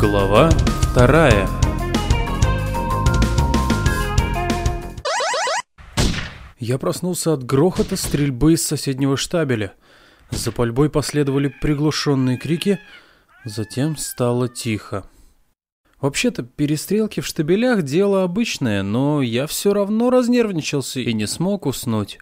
Глава вторая Я проснулся от грохота стрельбы из соседнего штабеля. За пальбой последовали приглушенные крики, затем стало тихо. Вообще-то перестрелки в штабелях дело обычное, но я все равно разнервничался и не смог уснуть.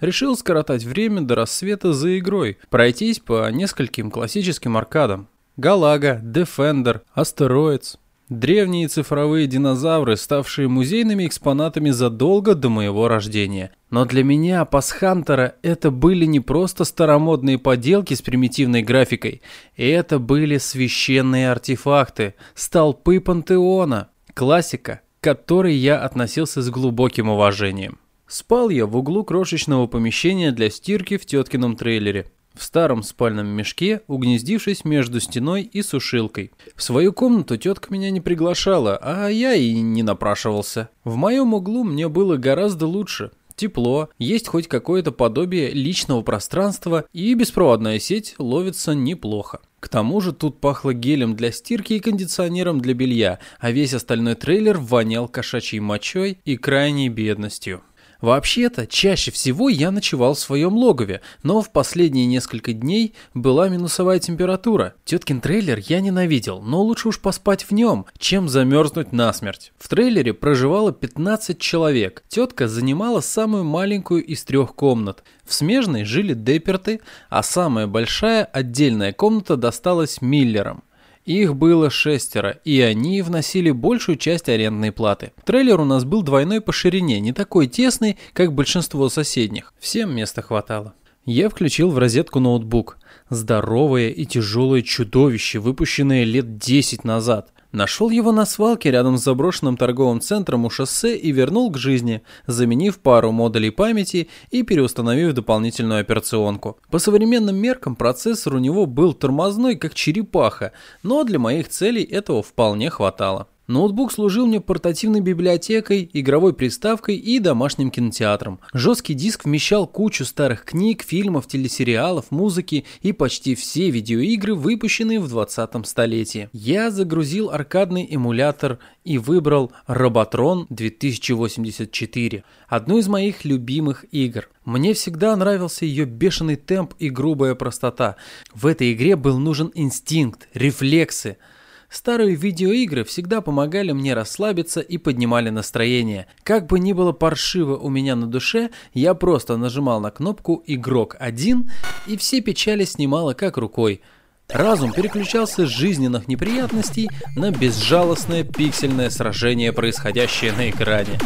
Решил скоротать время до рассвета за игрой, пройтись по нескольким классическим аркадам. Галага, Defender, Астероидс. Древние цифровые динозавры, ставшие музейными экспонатами задолго до моего рождения. Но для меня, пасхантера, это были не просто старомодные поделки с примитивной графикой. Это были священные артефакты, столпы пантеона, классика, к которой я относился с глубоким уважением. Спал я в углу крошечного помещения для стирки в теткином трейлере. В старом спальном мешке, угнездившись между стеной и сушилкой. В свою комнату тетка меня не приглашала, а я и не напрашивался. В моем углу мне было гораздо лучше. Тепло, есть хоть какое-то подобие личного пространства и беспроводная сеть ловится неплохо. К тому же тут пахло гелем для стирки и кондиционером для белья, а весь остальной трейлер вонял кошачьей мочой и крайней бедностью. Вообще-то, чаще всего я ночевал в своем логове, но в последние несколько дней была минусовая температура. Теткин трейлер я ненавидел, но лучше уж поспать в нем, чем замерзнуть насмерть. В трейлере проживало 15 человек. Тетка занимала самую маленькую из трех комнат. В смежной жили Деперты, а самая большая отдельная комната досталась Миллерам. Их было шестеро, и они вносили большую часть арендной платы. Трейлер у нас был двойной по ширине, не такой тесный, как большинство соседних. Всем места хватало. Я включил в розетку ноутбук. Здоровое и тяжелое чудовище, выпущенное лет 10 назад. Нашел его на свалке рядом с заброшенным торговым центром у шоссе и вернул к жизни, заменив пару модулей памяти и переустановив дополнительную операционку. По современным меркам процессор у него был тормозной, как черепаха, но для моих целей этого вполне хватало. Ноутбук служил мне портативной библиотекой, игровой приставкой и домашним кинотеатром. Жесткий диск вмещал кучу старых книг, фильмов, телесериалов, музыки и почти все видеоигры, выпущенные в 20 столетии. Я загрузил аркадный эмулятор и выбрал Роботрон 2084, одну из моих любимых игр. Мне всегда нравился ее бешеный темп и грубая простота. В этой игре был нужен инстинкт, рефлексы – Старые видеоигры всегда помогали мне расслабиться и поднимали настроение. Как бы ни было паршиво у меня на душе, я просто нажимал на кнопку «Игрок 1» и все печали снимало как рукой. Разум переключался с жизненных неприятностей на безжалостное пиксельное сражение, происходящее на экране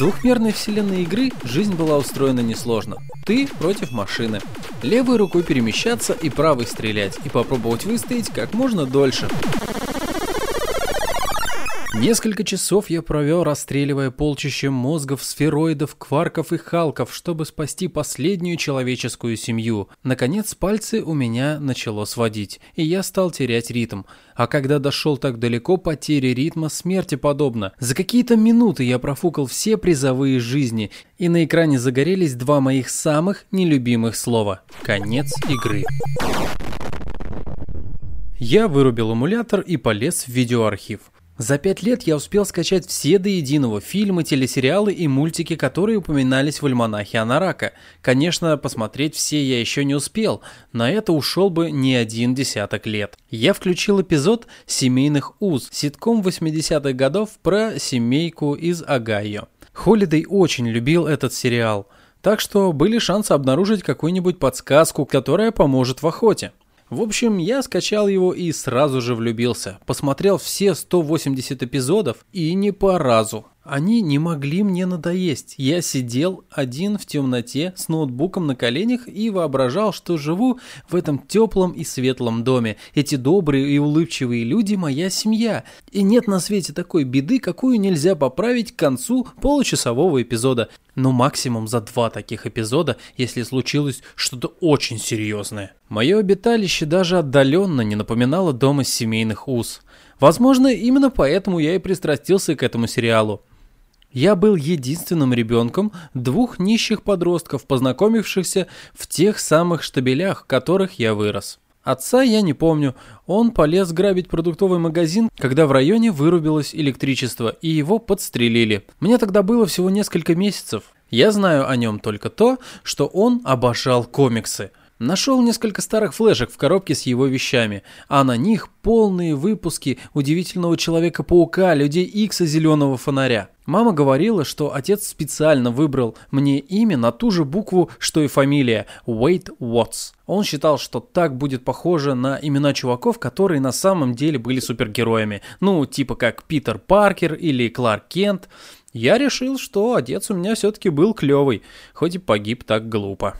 двухмерной вселенной игры жизнь была устроена несложно. Ты против машины. Левой рукой перемещаться и правой стрелять, и попробовать выстоять как можно дольше. Несколько часов я провел, расстреливая полчищем мозгов, сфероидов, кварков и халков, чтобы спасти последнюю человеческую семью. Наконец, пальцы у меня начало сводить, и я стал терять ритм. А когда дошел так далеко, потеря ритма смерти подобна. За какие-то минуты я профукал все призовые жизни, и на экране загорелись два моих самых нелюбимых слова. Конец игры. Я вырубил эмулятор и полез в видеоархив. За пять лет я успел скачать все до единого фильмы, телесериалы и мультики, которые упоминались в альманахе Анарака. Конечно, посмотреть все я еще не успел, на это ушел бы не один десяток лет. Я включил эпизод «Семейных уз», ситком 80-х годов про семейку из Огайо. Холидей очень любил этот сериал, так что были шансы обнаружить какую-нибудь подсказку, которая поможет в охоте. В общем, я скачал его и сразу же влюбился. Посмотрел все 180 эпизодов и не по разу. Они не могли мне надоесть. Я сидел один в темноте с ноутбуком на коленях и воображал, что живу в этом теплом и светлом доме. Эти добрые и улыбчивые люди – моя семья. И нет на свете такой беды, какую нельзя поправить к концу получасового эпизода. Но максимум за два таких эпизода, если случилось что-то очень серьезное. Мое обиталище даже отдаленно не напоминало дом из семейных уз. Возможно, именно поэтому я и пристрастился к этому сериалу. Я был единственным ребенком двух нищих подростков, познакомившихся в тех самых штабелях, в которых я вырос. Отца я не помню. Он полез грабить продуктовый магазин, когда в районе вырубилось электричество, и его подстрелили. Мне тогда было всего несколько месяцев. Я знаю о нем только то, что он обожал комиксы. Нашел несколько старых флешек в коробке с его вещами, а на них полные выпуски удивительного Человека-паука, Людей Икса, Зеленого фонаря. Мама говорила, что отец специально выбрал мне имя на ту же букву, что и фамилия – Уэйт Уотс. Он считал, что так будет похоже на имена чуваков, которые на самом деле были супергероями. Ну, типа как Питер Паркер или Кларк Кент. Я решил, что отец у меня все-таки был клевый, хоть и погиб так глупо.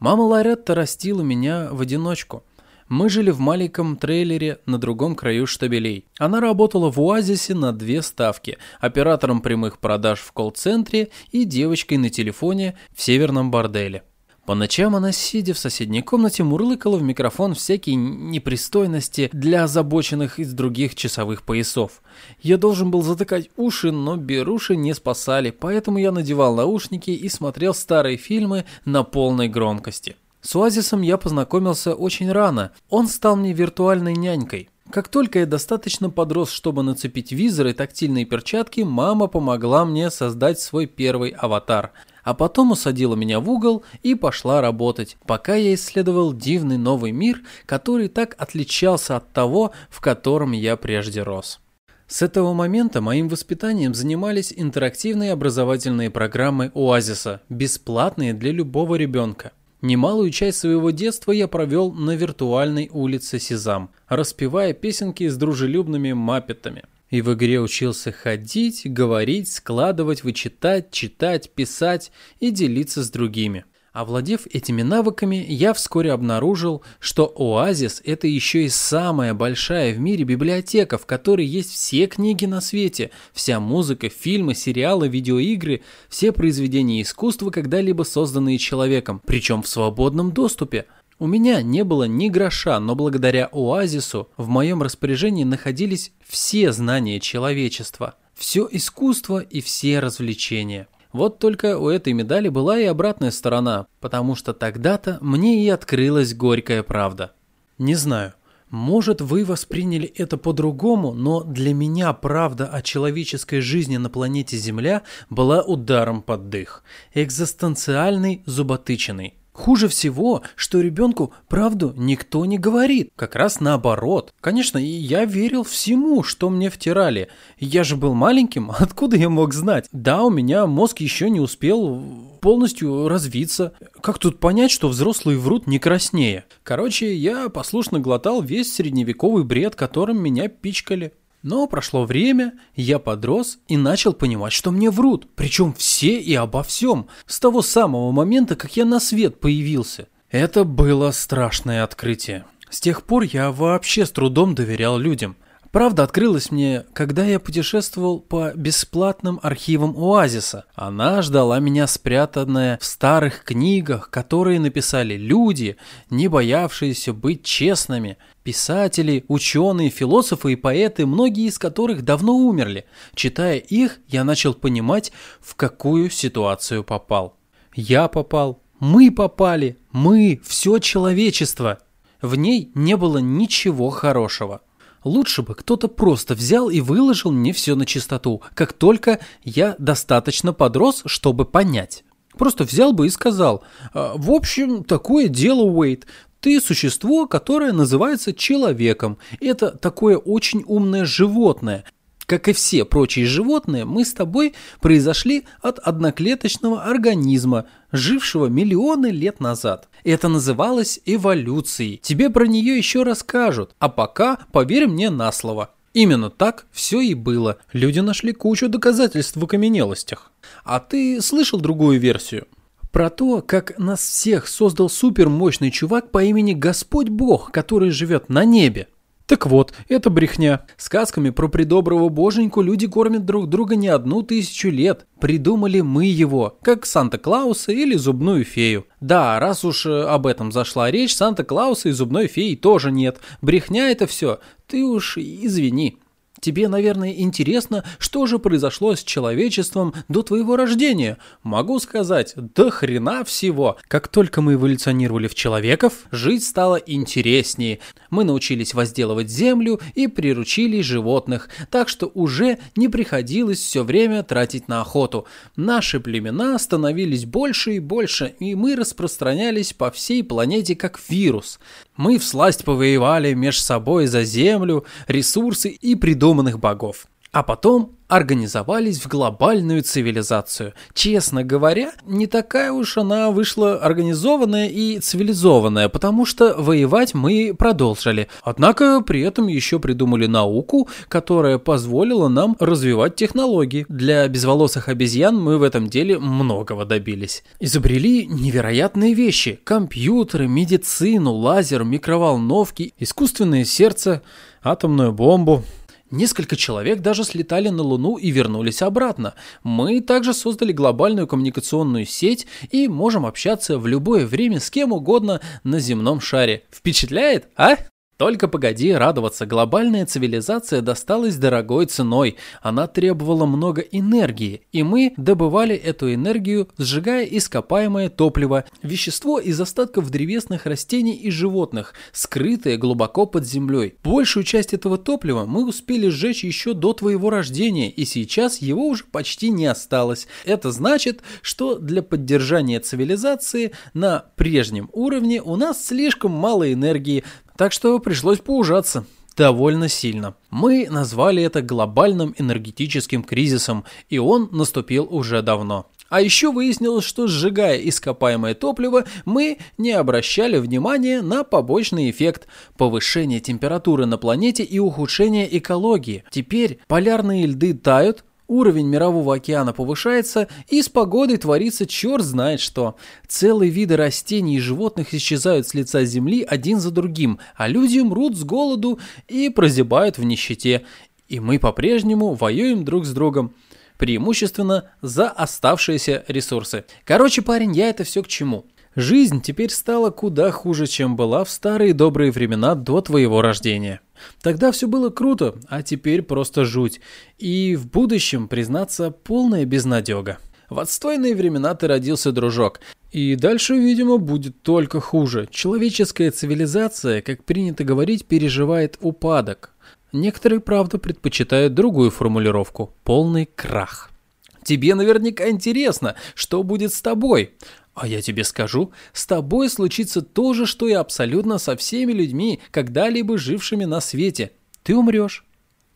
Мама Лоретта растила меня в одиночку. Мы жили в маленьком трейлере на другом краю штабелей. Она работала в Оазисе на две ставки – оператором прямых продаж в колл-центре и девочкой на телефоне в северном борделе. По ночам она, сидя в соседней комнате, мурлыкала в микрофон всякие непристойности для озабоченных из других часовых поясов. Я должен был затыкать уши, но беруши не спасали, поэтому я надевал наушники и смотрел старые фильмы на полной громкости. С Оазисом я познакомился очень рано. Он стал мне виртуальной нянькой. Как только я достаточно подрос, чтобы нацепить визор и тактильные перчатки, мама помогла мне создать свой первый аватар а потом усадила меня в угол и пошла работать, пока я исследовал дивный новый мир, который так отличался от того, в котором я прежде рос. С этого момента моим воспитанием занимались интерактивные образовательные программы Оазиса, бесплатные для любого ребенка. Немалую часть своего детства я провел на виртуальной улице Сезам, распевая песенки с дружелюбными маппетами – и в игре учился ходить, говорить, складывать, вычитать, читать, писать и делиться с другими. Овладев этими навыками, я вскоре обнаружил, что Оазис – это еще и самая большая в мире библиотека, в которой есть все книги на свете, вся музыка, фильмы, сериалы, видеоигры, все произведения искусства, когда-либо созданные человеком, причем в свободном доступе – у меня не было ни гроша, но благодаря оазису в моем распоряжении находились все знания человечества, все искусство и все развлечения. Вот только у этой медали была и обратная сторона, потому что тогда-то мне и открылась горькая правда. Не знаю, может, вы восприняли это по-другому, но для меня правда о человеческой жизни на планете Земля была ударом под дых, экзистенциальной зуботычиной. Хуже всего, что ребенку правду никто не говорит. Как раз наоборот. Конечно, я верил всему, что мне втирали. Я же был маленьким, откуда я мог знать? Да, у меня мозг еще не успел полностью развиться. Как тут понять, что взрослые врут не краснее? Короче, я послушно глотал весь средневековый бред, которым меня пичкали. Но прошло время, я подрос и начал понимать, что мне врут, причем все и обо всем, с того самого момента, как я на свет появился. Это было страшное открытие. С тех пор я вообще с трудом доверял людям – Правда открылась мне, когда я путешествовал по бесплатным архивам Оазиса. Она ждала меня спрятанная в старых книгах, которые написали люди, не боявшиеся быть честными. Писатели, ученые, философы и поэты, многие из которых давно умерли. Читая их, я начал понимать, в какую ситуацию попал. Я попал, мы попали, мы, все человечество. В ней не было ничего хорошего. Лучше бы кто-то просто взял и выложил мне все на чистоту, как только я достаточно подрос, чтобы понять. Просто взял бы и сказал, «А, в общем, такое дело, Уэйт, ты существо, которое называется человеком. Это такое очень умное животное. Как и все прочие животные, мы с тобой произошли от одноклеточного организма, жившего миллионы лет назад. Это называлось эволюцией. Тебе про нее еще расскажут, а пока поверь мне на слово. Именно так все и было. Люди нашли кучу доказательств в окаменелостях. А ты слышал другую версию? Про то, как нас всех создал супермощный чувак по имени Господь Бог, который живет на небе. Так вот, это брехня. Сказками про придоброго боженьку люди кормят друг друга не одну тысячу лет. Придумали мы его, как Санта-Клауса или Зубную фею. Да, раз уж э, об этом зашла речь, Санта-Клауса и Зубной феи тоже нет. Брехня это все. Ты уж извини. Тебе, наверное, интересно, что же произошло с человечеством до твоего рождения. Могу сказать, до хрена всего. Как только мы эволюционировали в человеков, жить стало интереснее. Мы научились возделывать землю и приручили животных, так что уже не приходилось все время тратить на охоту. Наши племена становились больше и больше, и мы распространялись по всей планете как вирус. Мы всласть повоевали меж собой за землю, ресурсы и придуманных богов. А потом организовались в глобальную цивилизацию. Честно говоря, не такая уж она вышла организованная и цивилизованная, потому что воевать мы продолжили. Однако при этом еще придумали науку, которая позволила нам развивать технологии. Для безволосых обезьян мы в этом деле многого добились. Изобрели невероятные вещи. Компьютеры, медицину, лазер, микроволновки, искусственное сердце, атомную бомбу. Несколько человек даже слетали на Луну и вернулись обратно. Мы также создали глобальную коммуникационную сеть и можем общаться в любое время с кем угодно на земном шаре. Впечатляет, а? Только погоди радоваться, глобальная цивилизация досталась дорогой ценой. Она требовала много энергии, и мы добывали эту энергию, сжигая ископаемое топливо, вещество из остатков древесных растений и животных, скрытое глубоко под землей. Большую часть этого топлива мы успели сжечь еще до твоего рождения, и сейчас его уже почти не осталось. Это значит, что для поддержания цивилизации на прежнем уровне у нас слишком мало энергии, так что пришлось поужаться довольно сильно. Мы назвали это глобальным энергетическим кризисом, и он наступил уже давно. А еще выяснилось, что сжигая ископаемое топливо, мы не обращали внимания на побочный эффект – повышение температуры на планете и ухудшение экологии. Теперь полярные льды тают, уровень мирового океана повышается, и с погодой творится черт знает что. Целые виды растений и животных исчезают с лица земли один за другим, а люди мрут с голоду и прозябают в нищете. И мы по-прежнему воюем друг с другом преимущественно за оставшиеся ресурсы. Короче, парень, я это все к чему? Жизнь теперь стала куда хуже, чем была в старые добрые времена до твоего рождения. Тогда все было круто, а теперь просто жуть. И в будущем, признаться, полная безнадега. В отстойные времена ты родился, дружок. И дальше, видимо, будет только хуже. Человеческая цивилизация, как принято говорить, переживает упадок. Некоторые, правда, предпочитают другую формулировку – полный крах. Тебе наверняка интересно, что будет с тобой. А я тебе скажу, с тобой случится то же, что и абсолютно со всеми людьми, когда-либо жившими на свете. Ты умрешь.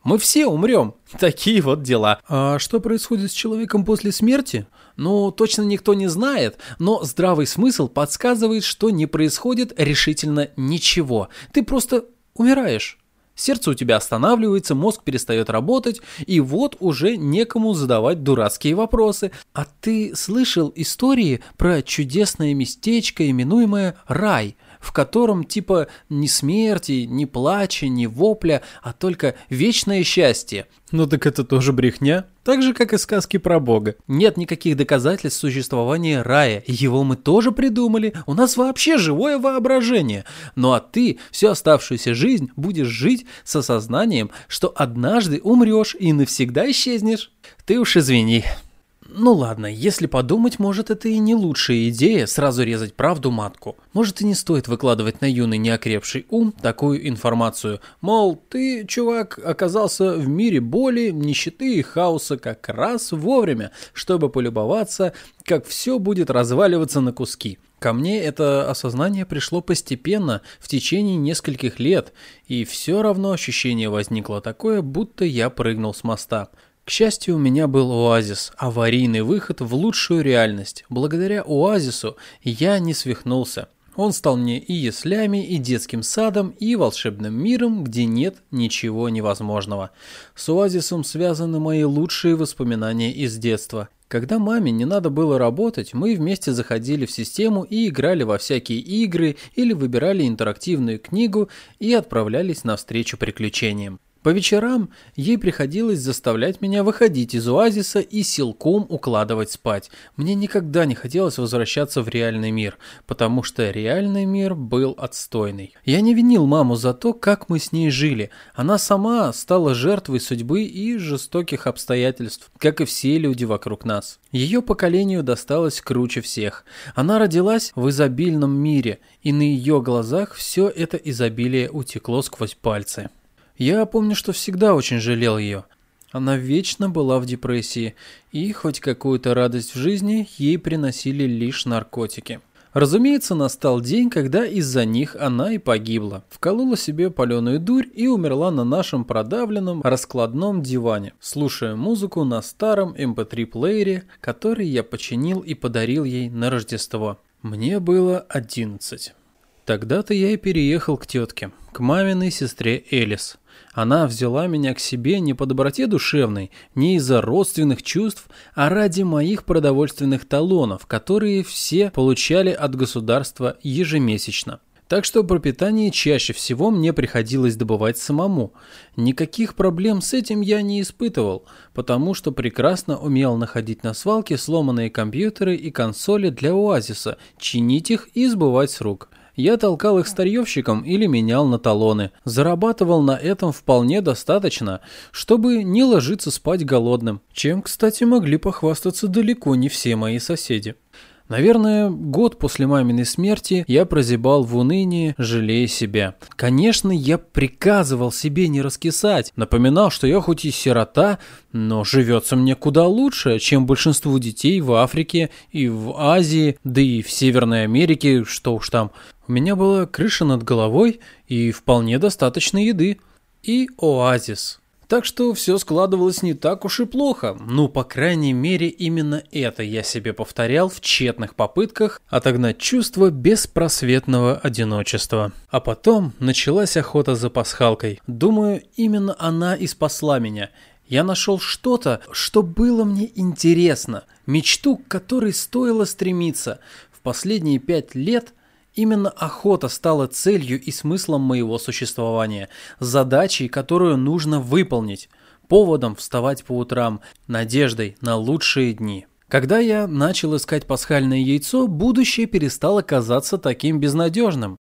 Мы все умрем. Такие вот дела. А что происходит с человеком после смерти? Ну, точно никто не знает, но здравый смысл подсказывает, что не происходит решительно ничего. Ты просто умираешь. Сердце у тебя останавливается, мозг перестает работать, и вот уже некому задавать дурацкие вопросы. А ты слышал истории про чудесное местечко, именуемое рай, в котором типа ни смерти, ни плача, ни вопля, а только вечное счастье? Ну так это тоже брехня. Так же, как и сказки про Бога. Нет никаких доказательств существования рая. Его мы тоже придумали. У нас вообще живое воображение. Ну а ты всю оставшуюся жизнь будешь жить с осознанием, что однажды умрешь и навсегда исчезнешь. Ты уж извини. Ну ладно, если подумать, может это и не лучшая идея сразу резать правду матку. Может и не стоит выкладывать на юный неокрепший ум такую информацию. Мол, ты, чувак, оказался в мире боли, нищеты и хаоса как раз вовремя, чтобы полюбоваться, как все будет разваливаться на куски. Ко мне это осознание пришло постепенно, в течение нескольких лет, и все равно ощущение возникло такое, будто я прыгнул с моста. К счастью, у меня был оазис, аварийный выход в лучшую реальность. Благодаря оазису я не свихнулся. Он стал мне и яслями, и детским садом, и волшебным миром, где нет ничего невозможного. С оазисом связаны мои лучшие воспоминания из детства. Когда маме не надо было работать, мы вместе заходили в систему и играли во всякие игры или выбирали интерактивную книгу и отправлялись навстречу приключениям. По вечерам ей приходилось заставлять меня выходить из оазиса и силком укладывать спать. Мне никогда не хотелось возвращаться в реальный мир, потому что реальный мир был отстойный. Я не винил маму за то, как мы с ней жили. Она сама стала жертвой судьбы и жестоких обстоятельств, как и все люди вокруг нас. Ее поколению досталось круче всех. Она родилась в изобильном мире, и на ее глазах все это изобилие утекло сквозь пальцы. Я помню, что всегда очень жалел ее. Она вечно была в депрессии, и хоть какую-то радость в жизни ей приносили лишь наркотики. Разумеется, настал день, когда из-за них она и погибла. Вколола себе паленую дурь и умерла на нашем продавленном раскладном диване, слушая музыку на старом MP3-плеере, эм который я починил и подарил ей на Рождество. Мне было одиннадцать. Тогда-то я и переехал к тетке, к маминой сестре Элис. Она взяла меня к себе не по доброте душевной, не из-за родственных чувств, а ради моих продовольственных талонов, которые все получали от государства ежемесячно. Так что пропитание чаще всего мне приходилось добывать самому. Никаких проблем с этим я не испытывал, потому что прекрасно умел находить на свалке сломанные компьютеры и консоли для Оазиса, чинить их и сбывать с рук. Я толкал их старьевщикам или менял на талоны. Зарабатывал на этом вполне достаточно, чтобы не ложиться спать голодным, чем, кстати, могли похвастаться далеко не все мои соседи. Наверное, год после маминой смерти я прозябал в унынии, жалея себя. Конечно, я приказывал себе не раскисать, напоминал, что я хоть и сирота, но живется мне куда лучше, чем большинству детей в Африке и в Азии, да и в Северной Америке, что уж там. У меня была крыша над головой и вполне достаточно еды. И оазис. Так что все складывалось не так уж и плохо. Ну, по крайней мере, именно это я себе повторял в тщетных попытках отогнать чувство беспросветного одиночества. А потом началась охота за пасхалкой. Думаю, именно она и спасла меня. Я нашел что-то, что было мне интересно, мечту, к которой стоило стремиться. В последние пять лет – Именно охота стала целью и смыслом моего существования, задачей, которую нужно выполнить, поводом вставать по утрам, надеждой на лучшие дни. Когда я начал искать пасхальное яйцо, будущее перестало казаться таким безнадежным.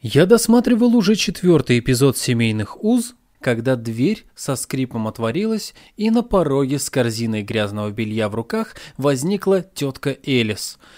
Я досматривал уже четвертый эпизод «Семейных уз», когда дверь со скрипом отворилась, и на пороге с корзиной грязного белья в руках возникла тетка Элис –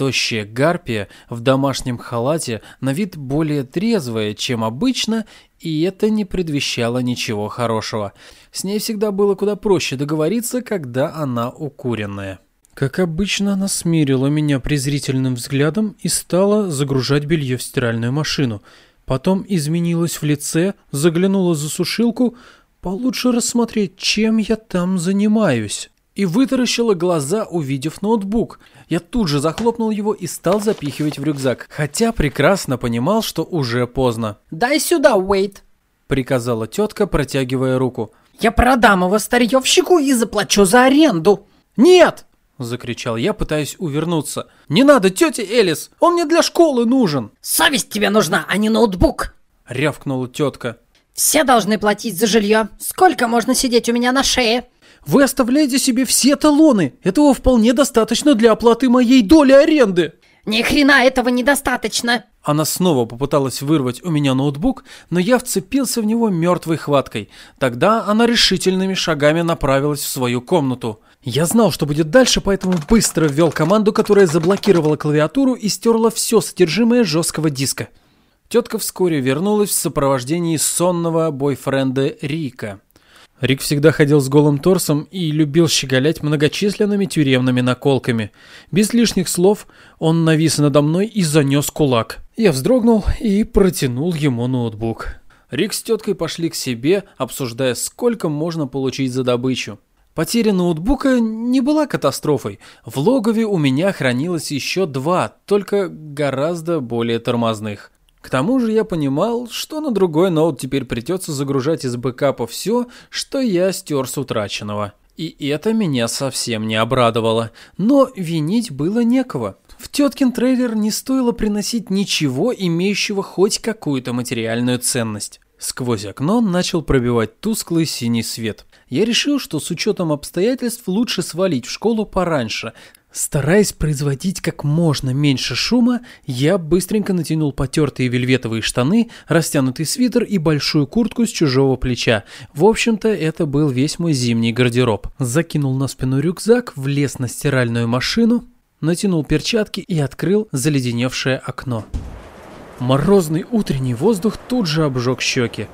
Тощая гарпия в домашнем халате на вид более трезвая, чем обычно, и это не предвещало ничего хорошего. С ней всегда было куда проще договориться, когда она укуренная. Как обычно, она смирила меня презрительным взглядом и стала загружать белье в стиральную машину. Потом изменилась в лице, заглянула за сушилку, получше рассмотреть, чем я там занимаюсь и вытаращила глаза, увидев ноутбук. Я тут же захлопнул его и стал запихивать в рюкзак, хотя прекрасно понимал, что уже поздно. «Дай сюда, Уэйт!» — приказала тетка, протягивая руку. «Я продам его старьевщику и заплачу за аренду!» «Нет!» — закричал я, пытаясь увернуться. «Не надо, тетя Элис! Он мне для школы нужен!» «Совесть тебе нужна, а не ноутбук!» — рявкнула тетка. «Все должны платить за жилье. Сколько можно сидеть у меня на шее?» Вы оставляете себе все талоны. Этого вполне достаточно для оплаты моей доли аренды. Ни хрена этого недостаточно. Она снова попыталась вырвать у меня ноутбук, но я вцепился в него мертвой хваткой. Тогда она решительными шагами направилась в свою комнату. Я знал, что будет дальше, поэтому быстро ввел команду, которая заблокировала клавиатуру и стерла все содержимое жесткого диска. Тетка вскоре вернулась в сопровождении сонного бойфренда Рика. Рик всегда ходил с голым торсом и любил щеголять многочисленными тюремными наколками. Без лишних слов он навис надо мной и занес кулак. Я вздрогнул и протянул ему ноутбук. Рик с теткой пошли к себе, обсуждая, сколько можно получить за добычу. Потеря ноутбука не была катастрофой. В логове у меня хранилось еще два, только гораздо более тормозных. К тому же я понимал, что на другой ноут теперь придется загружать из бэкапа все, что я стер с утраченного. И это меня совсем не обрадовало. Но винить было некого. В теткин трейлер не стоило приносить ничего, имеющего хоть какую-то материальную ценность. Сквозь окно начал пробивать тусклый синий свет. Я решил, что с учетом обстоятельств лучше свалить в школу пораньше. Стараясь производить как можно меньше шума, я быстренько натянул потертые вельветовые штаны, растянутый свитер и большую куртку с чужого плеча. В общем-то, это был весь мой зимний гардероб. Закинул на спину рюкзак, влез на стиральную машину, натянул перчатки и открыл заледеневшее окно. Морозный утренний воздух тут же обжег щеки.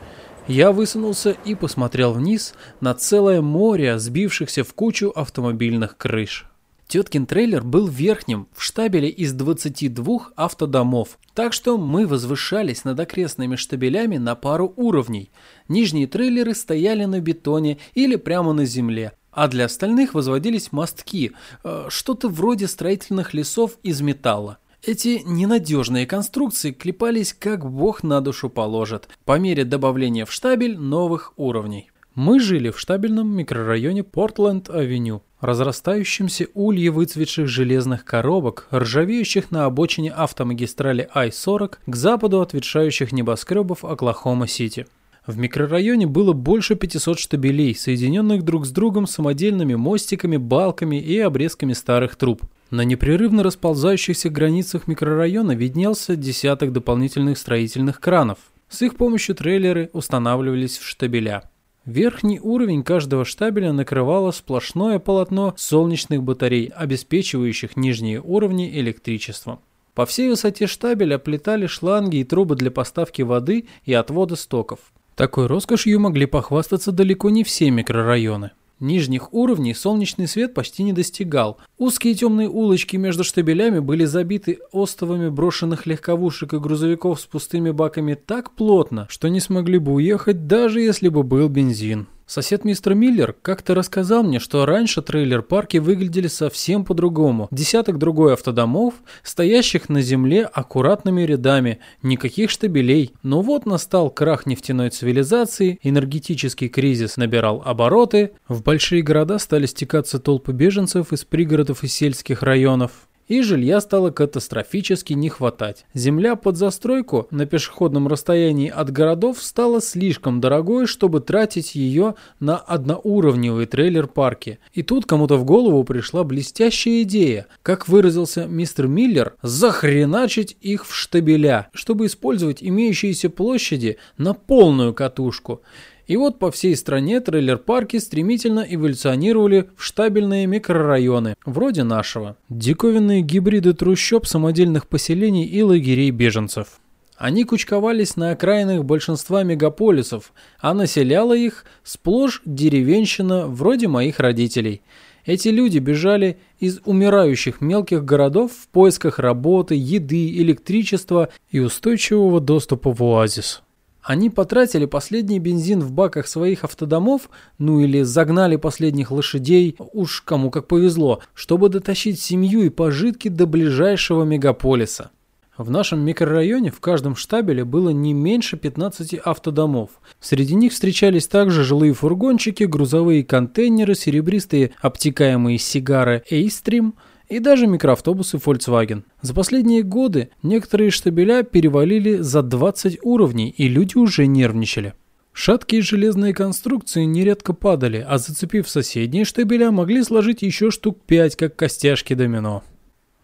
Я высунулся и посмотрел вниз на целое море сбившихся в кучу автомобильных крыш. Теткин трейлер был верхним в штабеле из 22 автодомов, так что мы возвышались над окрестными штабелями на пару уровней. Нижние трейлеры стояли на бетоне или прямо на земле, а для остальных возводились мостки, э, что-то вроде строительных лесов из металла. Эти ненадежные конструкции клепались как бог на душу положит, по мере добавления в штабель новых уровней. Мы жили в штабельном микрорайоне Портленд-авеню, разрастающемся улье выцветших железных коробок, ржавеющих на обочине автомагистрали I-40 к западу от ветшающих небоскребов Оклахома-Сити. В микрорайоне было больше 500 штабелей, соединенных друг с другом самодельными мостиками, балками и обрезками старых труб. На непрерывно расползающихся границах микрорайона виднелся десяток дополнительных строительных кранов. С их помощью трейлеры устанавливались в штабеля. Верхний уровень каждого штабеля накрывало сплошное полотно солнечных батарей, обеспечивающих нижние уровни электричеством. По всей высоте штабеля плетали шланги и трубы для поставки воды и отвода стоков. Такой роскошью могли похвастаться далеко не все микрорайоны. Нижних уровней солнечный свет почти не достигал. Узкие темные улочки между штабелями были забиты остовами брошенных легковушек и грузовиков с пустыми баками так плотно, что не смогли бы уехать, даже если бы был бензин. Сосед мистер Миллер как-то рассказал мне, что раньше трейлер-парки выглядели совсем по-другому. Десяток другой автодомов, стоящих на земле аккуратными рядами, никаких штабелей. Но вот настал крах нефтяной цивилизации, энергетический кризис набирал обороты, в большие города стали стекаться толпы беженцев из пригородов и сельских районов и жилья стало катастрофически не хватать. Земля под застройку на пешеходном расстоянии от городов стала слишком дорогой, чтобы тратить ее на одноуровневые трейлер-парки. И тут кому-то в голову пришла блестящая идея, как выразился мистер Миллер, захреначить их в штабеля, чтобы использовать имеющиеся площади на полную катушку. И вот по всей стране трейлер-парки стремительно эволюционировали в штабельные микрорайоны, вроде нашего. Диковинные гибриды трущоб, самодельных поселений и лагерей беженцев. Они кучковались на окраинах большинства мегаполисов, а населяла их сплошь деревенщина вроде моих родителей. Эти люди бежали из умирающих мелких городов в поисках работы, еды, электричества и устойчивого доступа в оазис. Они потратили последний бензин в баках своих автодомов, ну или загнали последних лошадей, уж кому как повезло, чтобы дотащить семью и пожитки до ближайшего мегаполиса. В нашем микрорайоне в каждом штабеле было не меньше 15 автодомов. Среди них встречались также жилые фургончики, грузовые контейнеры, серебристые обтекаемые сигары Эйстрим – и даже микроавтобусы Volkswagen. За последние годы некоторые штабеля перевалили за 20 уровней, и люди уже нервничали. Шаткие железные конструкции нередко падали, а зацепив соседние штабеля, могли сложить еще штук 5, как костяшки домино.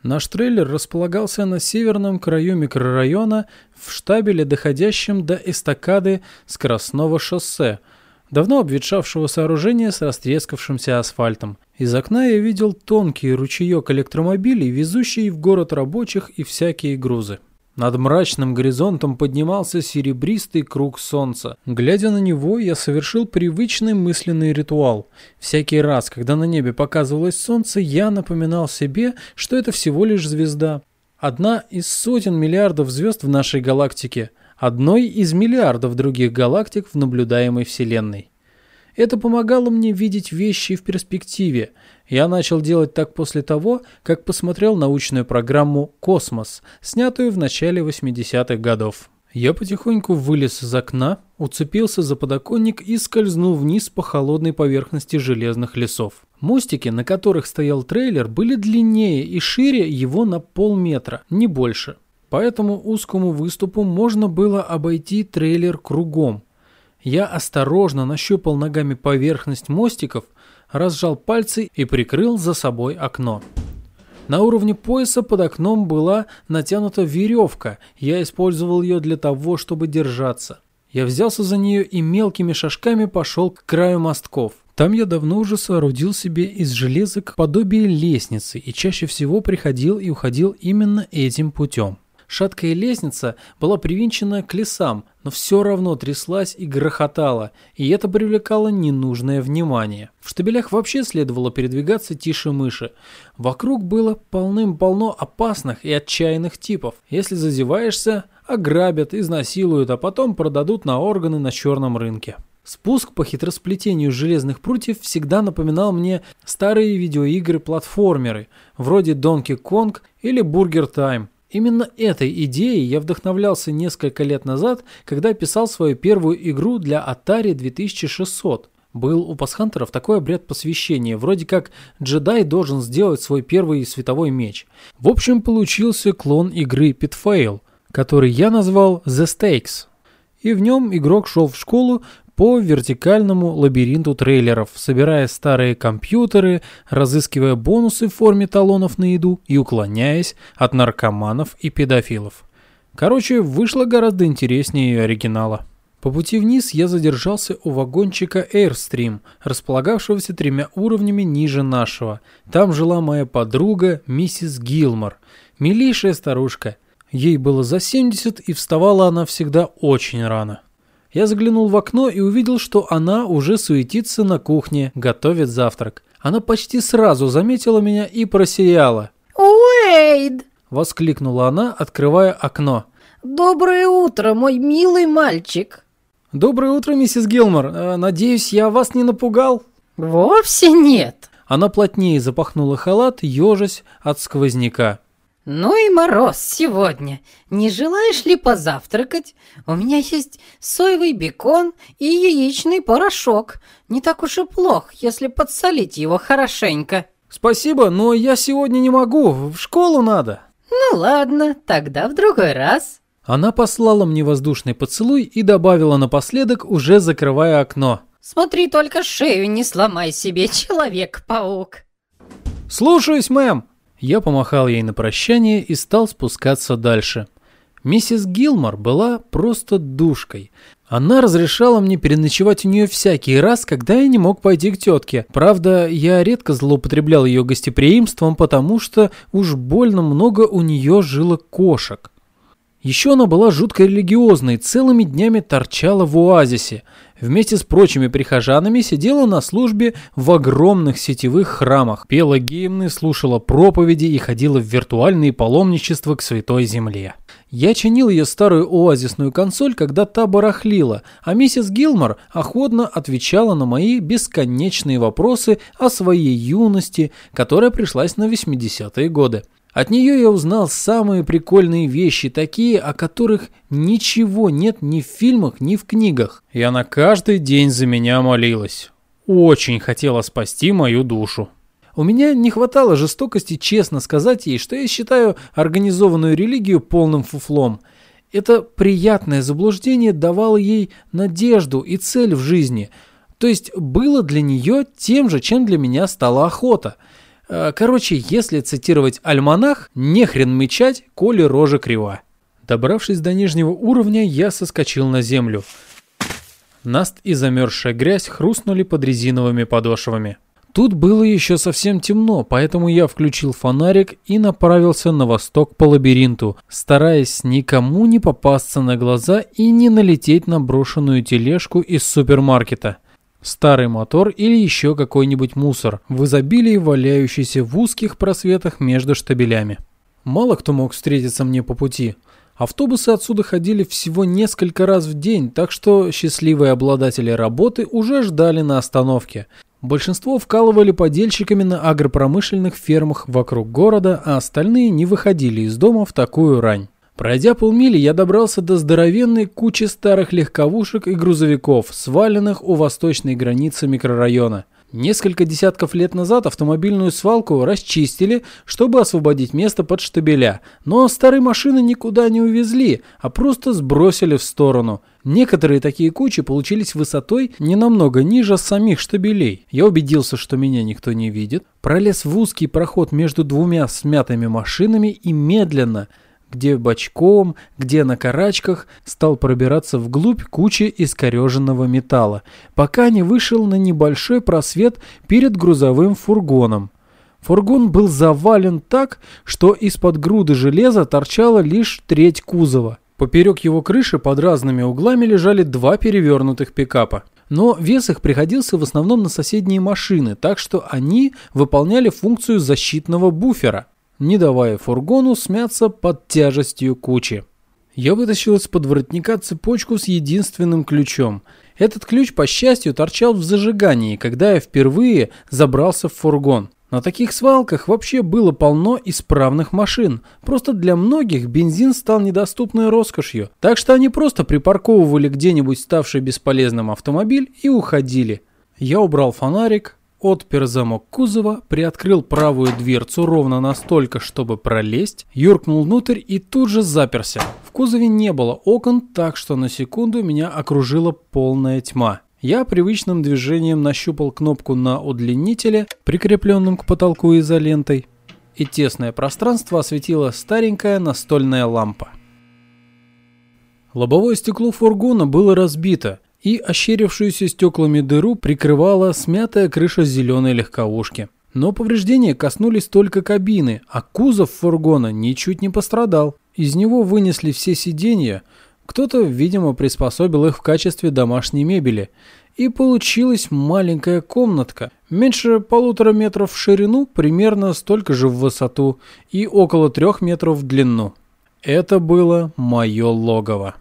Наш трейлер располагался на северном краю микрорайона в штабеле, доходящем до эстакады скоростного шоссе – давно обветшавшего сооружения с растрескавшимся асфальтом. Из окна я видел тонкий ручеек электромобилей, везущий в город рабочих и всякие грузы. Над мрачным горизонтом поднимался серебристый круг солнца. Глядя на него, я совершил привычный мысленный ритуал. Всякий раз, когда на небе показывалось солнце, я напоминал себе, что это всего лишь звезда. Одна из сотен миллиардов звезд в нашей галактике – одной из миллиардов других галактик в наблюдаемой Вселенной. Это помогало мне видеть вещи в перспективе. Я начал делать так после того, как посмотрел научную программу «Космос», снятую в начале 80-х годов. Я потихоньку вылез из окна, уцепился за подоконник и скользнул вниз по холодной поверхности железных лесов. Мостики, на которых стоял трейлер, были длиннее и шире его на полметра, не больше. По этому узкому выступу можно было обойти трейлер кругом. Я осторожно нащупал ногами поверхность мостиков, разжал пальцы и прикрыл за собой окно. На уровне пояса под окном была натянута веревка, я использовал ее для того, чтобы держаться. Я взялся за нее и мелкими шажками пошел к краю мостков. Там я давно уже соорудил себе из железок подобие лестницы и чаще всего приходил и уходил именно этим путем. Шаткая лестница была привинчена к лесам, но все равно тряслась и грохотала, и это привлекало ненужное внимание. В штабелях вообще следовало передвигаться тише мыши. Вокруг было полным-полно опасных и отчаянных типов. Если зазеваешься, ограбят, изнасилуют, а потом продадут на органы на черном рынке. Спуск по хитросплетению железных прутьев всегда напоминал мне старые видеоигры-платформеры, вроде Donkey Kong или Burger Time. Именно этой идеей я вдохновлялся несколько лет назад, когда писал свою первую игру для Atari 2600. Был у пасхантеров такой обряд посвящения, вроде как джедай должен сделать свой первый световой меч. В общем, получился клон игры Pitfall, который я назвал The Stakes. И в нем игрок шел в школу, по вертикальному лабиринту трейлеров, собирая старые компьютеры, разыскивая бонусы в форме талонов на еду и уклоняясь от наркоманов и педофилов. Короче, вышло гораздо интереснее оригинала. По пути вниз я задержался у вагончика Airstream, располагавшегося тремя уровнями ниже нашего. Там жила моя подруга, миссис Гилмор, милейшая старушка. Ей было за 70 и вставала она всегда очень рано. Я заглянул в окно и увидел, что она уже суетится на кухне, готовит завтрак. Она почти сразу заметила меня и просияла. «Уэйд!» – воскликнула она, открывая окно. «Доброе утро, мой милый мальчик!» «Доброе утро, миссис Гилмор. Э, надеюсь, я вас не напугал?» «Вовсе нет!» Она плотнее запахнула халат, ежась от сквозняка. «Ну и мороз сегодня. Не желаешь ли позавтракать? У меня есть соевый бекон и яичный порошок. Не так уж и плох, если подсолить его хорошенько». «Спасибо, но я сегодня не могу. В школу надо». «Ну ладно, тогда в другой раз». Она послала мне воздушный поцелуй и добавила напоследок, уже закрывая окно. «Смотри, только шею не сломай себе, Человек-паук». «Слушаюсь, мэм!» Я помахал ей на прощание и стал спускаться дальше. Миссис Гилмор была просто душкой. Она разрешала мне переночевать у нее всякий раз, когда я не мог пойти к тетке. Правда, я редко злоупотреблял ее гостеприимством, потому что уж больно много у нее жило кошек. Еще она была жутко религиозной, целыми днями торчала в оазисе. Вместе с прочими прихожанами сидела на службе в огромных сетевых храмах, пела гимны, слушала проповеди и ходила в виртуальные паломничества к Святой Земле. Я чинил ее старую оазисную консоль, когда та барахлила, а миссис Гилмор охотно отвечала на мои бесконечные вопросы о своей юности, которая пришлась на 80-е годы. От нее я узнал самые прикольные вещи, такие, о которых ничего нет ни в фильмах, ни в книгах. И она каждый день за меня молилась. Очень хотела спасти мою душу. У меня не хватало жестокости честно сказать ей, что я считаю организованную религию полным фуфлом. Это приятное заблуждение давало ей надежду и цель в жизни. То есть было для нее тем же, чем для меня стала охота – короче, если цитировать альманах, не хрен мечать, коли рожа крива. Добравшись до нижнего уровня, я соскочил на землю. Наст и замерзшая грязь хрустнули под резиновыми подошвами. Тут было еще совсем темно, поэтому я включил фонарик и направился на восток по лабиринту, стараясь никому не попасться на глаза и не налететь на брошенную тележку из супермаркета. Старый мотор или еще какой-нибудь мусор, в изобилии валяющийся в узких просветах между штабелями. Мало кто мог встретиться мне по пути. Автобусы отсюда ходили всего несколько раз в день, так что счастливые обладатели работы уже ждали на остановке. Большинство вкалывали подельщиками на агропромышленных фермах вокруг города, а остальные не выходили из дома в такую рань. Пройдя полмили, я добрался до здоровенной кучи старых легковушек и грузовиков, сваленных у восточной границы микрорайона. Несколько десятков лет назад автомобильную свалку расчистили, чтобы освободить место под штабеля, но старые машины никуда не увезли, а просто сбросили в сторону. Некоторые такие кучи получились высотой не намного ниже самих штабелей. Я убедился, что меня никто не видит, пролез в узкий проход между двумя смятыми машинами и медленно – где бочком, где на карачках, стал пробираться вглубь кучи искореженного металла, пока не вышел на небольшой просвет перед грузовым фургоном. Фургон был завален так, что из-под груды железа торчала лишь треть кузова. Поперек его крыши под разными углами лежали два перевернутых пикапа. Но вес их приходился в основном на соседние машины, так что они выполняли функцию защитного буфера не давая фургону смяться под тяжестью кучи. Я вытащил из-под воротника цепочку с единственным ключом. Этот ключ, по счастью, торчал в зажигании, когда я впервые забрался в фургон. На таких свалках вообще было полно исправных машин. Просто для многих бензин стал недоступной роскошью. Так что они просто припарковывали где-нибудь ставший бесполезным автомобиль и уходили. Я убрал фонарик, отпер замок кузова, приоткрыл правую дверцу ровно настолько, чтобы пролезть, юркнул внутрь и тут же заперся. В кузове не было окон, так что на секунду меня окружила полная тьма. Я привычным движением нащупал кнопку на удлинителе, прикрепленном к потолку изолентой, и тесное пространство осветила старенькая настольная лампа. Лобовое стекло фургона было разбито, и ощерившуюся стеклами дыру прикрывала смятая крыша зеленой легковушки. Но повреждения коснулись только кабины, а кузов фургона ничуть не пострадал. Из него вынесли все сиденья, кто-то, видимо, приспособил их в качестве домашней мебели. И получилась маленькая комнатка, меньше полутора метров в ширину, примерно столько же в высоту и около трех метров в длину. Это было мое логово.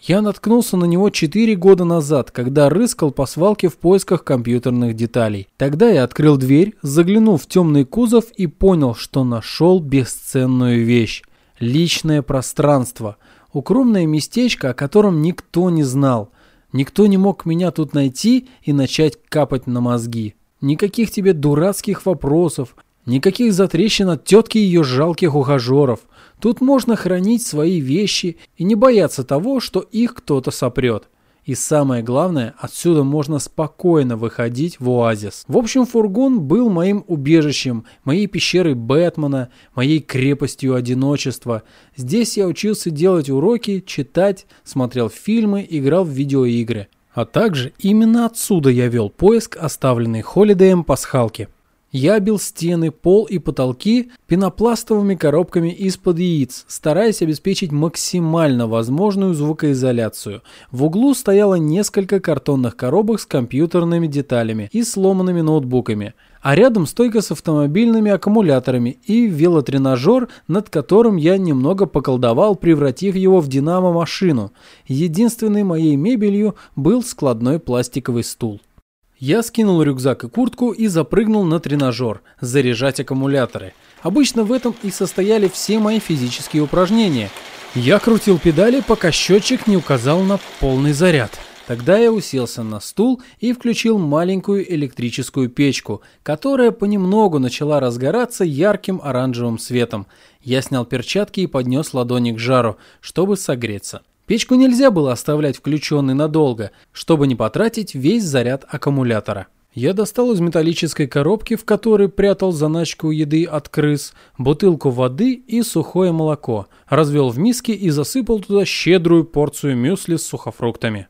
Я наткнулся на него 4 года назад, когда рыскал по свалке в поисках компьютерных деталей. Тогда я открыл дверь, заглянул в темный кузов и понял, что нашел бесценную вещь. Личное пространство. Укромное местечко, о котором никто не знал. Никто не мог меня тут найти и начать капать на мозги. Никаких тебе дурацких вопросов, никаких затрещин от тетки и ее жалких ухажеров – Тут можно хранить свои вещи и не бояться того, что их кто-то сопрет. И самое главное, отсюда можно спокойно выходить в оазис. В общем, фургон был моим убежищем, моей пещерой Бэтмена, моей крепостью одиночества. Здесь я учился делать уроки, читать, смотрел фильмы, играл в видеоигры. А также именно отсюда я вел поиск, оставленный Холидеем пасхалки. Я бил стены, пол и потолки пенопластовыми коробками из-под яиц, стараясь обеспечить максимально возможную звукоизоляцию. В углу стояло несколько картонных коробок с компьютерными деталями и сломанными ноутбуками, а рядом стойка с автомобильными аккумуляторами и велотренажер, над которым я немного поколдовал, превратив его в динамо-машину. Единственной моей мебелью был складной пластиковый стул. Я скинул рюкзак и куртку и запрыгнул на тренажер, заряжать аккумуляторы. Обычно в этом и состояли все мои физические упражнения. Я крутил педали, пока счетчик не указал на полный заряд. Тогда я уселся на стул и включил маленькую электрическую печку, которая понемногу начала разгораться ярким оранжевым светом. Я снял перчатки и поднес ладони к жару, чтобы согреться. Печку нельзя было оставлять включенной надолго, чтобы не потратить весь заряд аккумулятора. Я достал из металлической коробки, в которой прятал заначку еды от крыс, бутылку воды и сухое молоко, развел в миске и засыпал туда щедрую порцию мюсли с сухофруктами.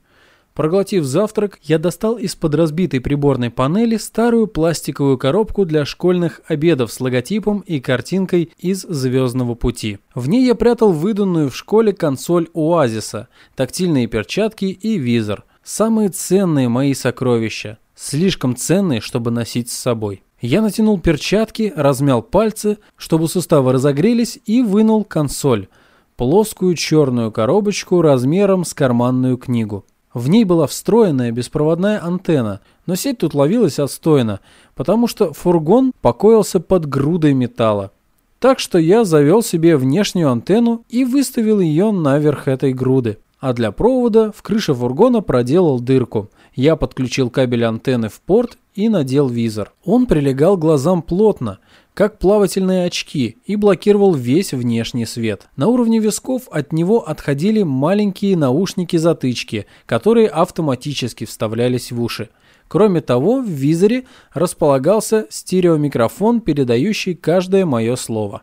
Проглотив завтрак, я достал из-под разбитой приборной панели старую пластиковую коробку для школьных обедов с логотипом и картинкой из «Звездного пути». В ней я прятал выданную в школе консоль Оазиса, тактильные перчатки и визор. Самые ценные мои сокровища. Слишком ценные, чтобы носить с собой. Я натянул перчатки, размял пальцы, чтобы суставы разогрелись, и вынул консоль. Плоскую черную коробочку размером с карманную книгу. В ней была встроенная беспроводная антенна, но сеть тут ловилась отстойно, потому что фургон покоился под грудой металла. Так что я завел себе внешнюю антенну и выставил ее наверх этой груды. А для провода в крыше фургона проделал дырку. Я подключил кабель антенны в порт и надел визор. Он прилегал глазам плотно, как плавательные очки, и блокировал весь внешний свет. На уровне висков от него отходили маленькие наушники-затычки, которые автоматически вставлялись в уши. Кроме того, в визоре располагался стереомикрофон, передающий каждое мое слово.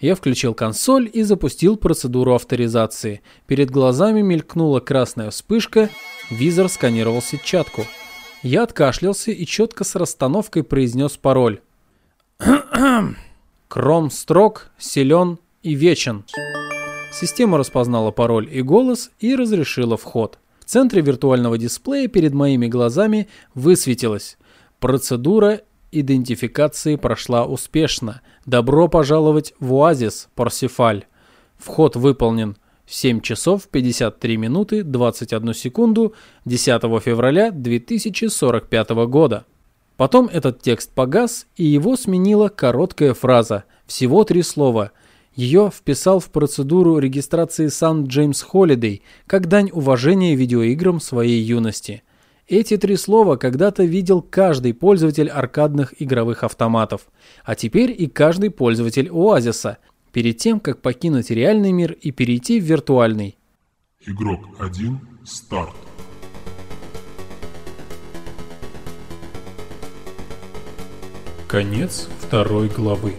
Я включил консоль и запустил процедуру авторизации. Перед глазами мелькнула красная вспышка, визор сканировал сетчатку. Я откашлялся и четко с расстановкой произнес пароль. Кром строк, силен и вечен. Система распознала пароль и голос и разрешила вход. В центре виртуального дисплея перед моими глазами высветилось «Процедура идентификации прошла успешно. Добро пожаловать в Оазис, Парсифаль. Вход выполнен в 7 часов 53 минуты 21 секунду 10 февраля 2045 года». Потом этот текст погас, и его сменила короткая фраза, всего три слова – ее вписал в процедуру регистрации Сан Джеймс Холидей как дань уважения видеоиграм своей юности. Эти три слова когда-то видел каждый пользователь аркадных игровых автоматов, а теперь и каждый пользователь Оазиса, перед тем, как покинуть реальный мир и перейти в виртуальный. Игрок 1. Старт. Конец второй главы.